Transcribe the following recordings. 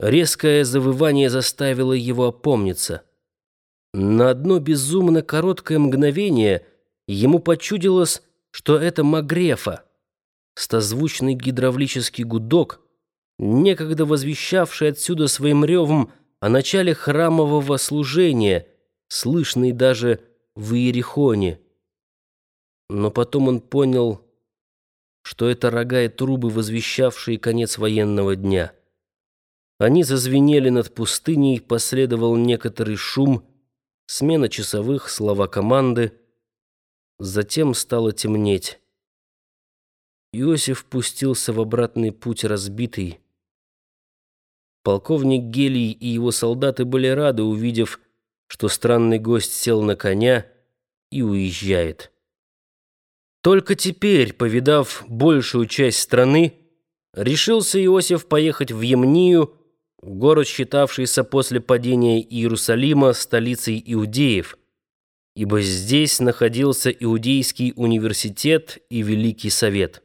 Резкое завывание заставило его опомниться. На одно безумно короткое мгновение ему почудилось, что это Магрефа, стозвучный гидравлический гудок, некогда возвещавший отсюда своим ревом о начале храмового служения, слышный даже в Иерихоне. Но потом он понял, что это рога и трубы, возвещавшие конец военного дня. Они зазвенели над пустыней, последовал некоторый шум, смена часовых, слова команды. Затем стало темнеть. Иосиф пустился в обратный путь разбитый. Полковник Гелий и его солдаты были рады, увидев, что странный гость сел на коня и уезжает. Только теперь, повидав большую часть страны, решился Иосиф поехать в Емнию, город, считавшийся после падения Иерусалима столицей иудеев, ибо здесь находился Иудейский университет и Великий Совет.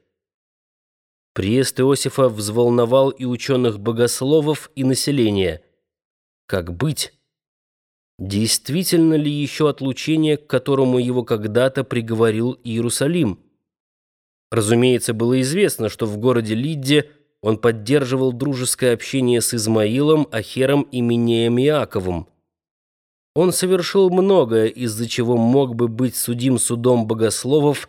Приезд Иосифа взволновал и ученых-богословов, и население. Как быть? Действительно ли еще отлучение, к которому его когда-то приговорил Иерусалим? Разумеется, было известно, что в городе Лидде – он поддерживал дружеское общение с Измаилом, Ахером и Минеем Иаковым. Он совершил многое, из-за чего мог бы быть судим судом богословов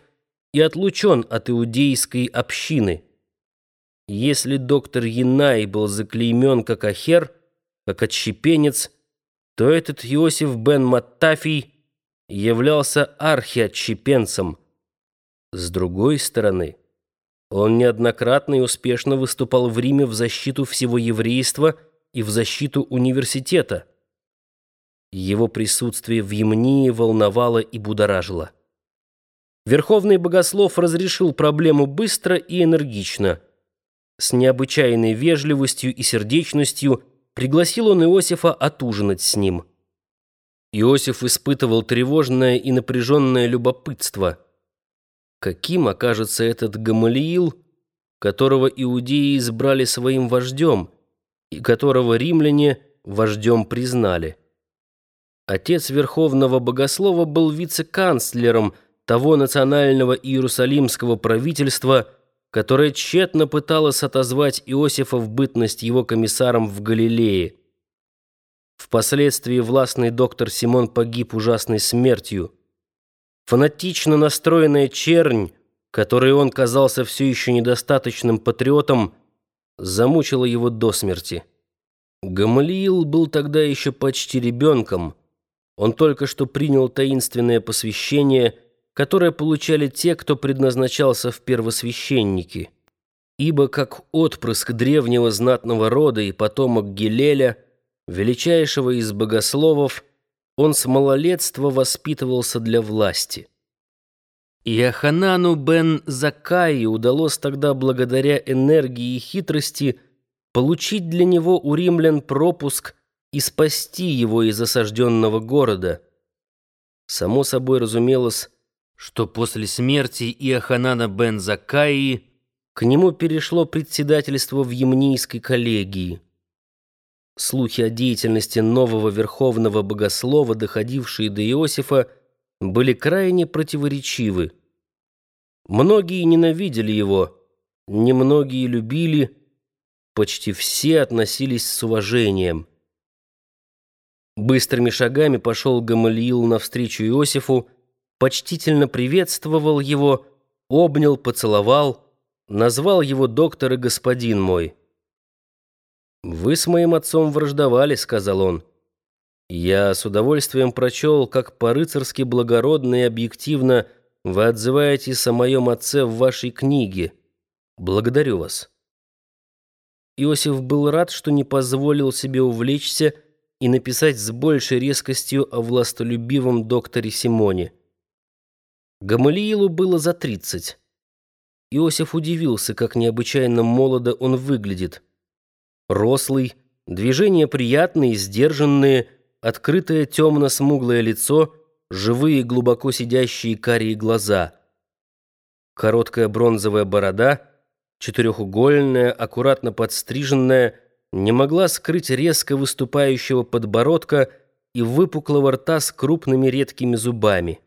и отлучен от иудейской общины. Если доктор Янай был заклеймен как Ахер, как отщепенец, то этот Иосиф бен Маттафий являлся архиотщепенцем. С другой стороны... Он неоднократно и успешно выступал в Риме в защиту всего еврейства и в защиту университета. Его присутствие в Емнии волновало и будоражило. Верховный богослов разрешил проблему быстро и энергично. С необычайной вежливостью и сердечностью пригласил он Иосифа отужинать с ним. Иосиф испытывал тревожное и напряженное любопытство – каким окажется этот Гамалиил, которого иудеи избрали своим вождем и которого римляне вождем признали. Отец Верховного Богослова был вице-канцлером того национального иерусалимского правительства, которое тщетно пыталось отозвать Иосифа в бытность его комиссаром в Галилее. Впоследствии властный доктор Симон погиб ужасной смертью – Фанатично настроенная чернь, которой он казался все еще недостаточным патриотом, замучила его до смерти. Гамалиил был тогда еще почти ребенком. Он только что принял таинственное посвящение, которое получали те, кто предназначался в первосвященники. Ибо как отпрыск древнего знатного рода и потомок Гелеля, величайшего из богословов, он с малолетства воспитывался для власти. Иоханану бен Закаи удалось тогда благодаря энергии и хитрости получить для него у римлян пропуск и спасти его из осажденного города. Само собой разумелось, что после смерти Иоханана бен Закаи к нему перешло председательство в Емнийской коллегии. Слухи о деятельности нового верховного богослова, доходившие до Иосифа, были крайне противоречивы. Многие ненавидели его, немногие любили, почти все относились с уважением. Быстрыми шагами пошел Гамалиил навстречу Иосифу, почтительно приветствовал его, обнял, поцеловал, назвал его доктор и господин мой. «Вы с моим отцом враждовали», — сказал он. «Я с удовольствием прочел, как по-рыцарски благородно и объективно вы отзываетесь о моем отце в вашей книге. Благодарю вас». Иосиф был рад, что не позволил себе увлечься и написать с большей резкостью о властолюбивом докторе Симоне. Гамалиилу было за тридцать. Иосиф удивился, как необычайно молодо он выглядит. Рослый, движения приятные, сдержанные, открытое темно-смуглое лицо, живые глубоко сидящие карие глаза. Короткая бронзовая борода, четырехугольная, аккуратно подстриженная, не могла скрыть резко выступающего подбородка и выпуклого рта с крупными редкими зубами.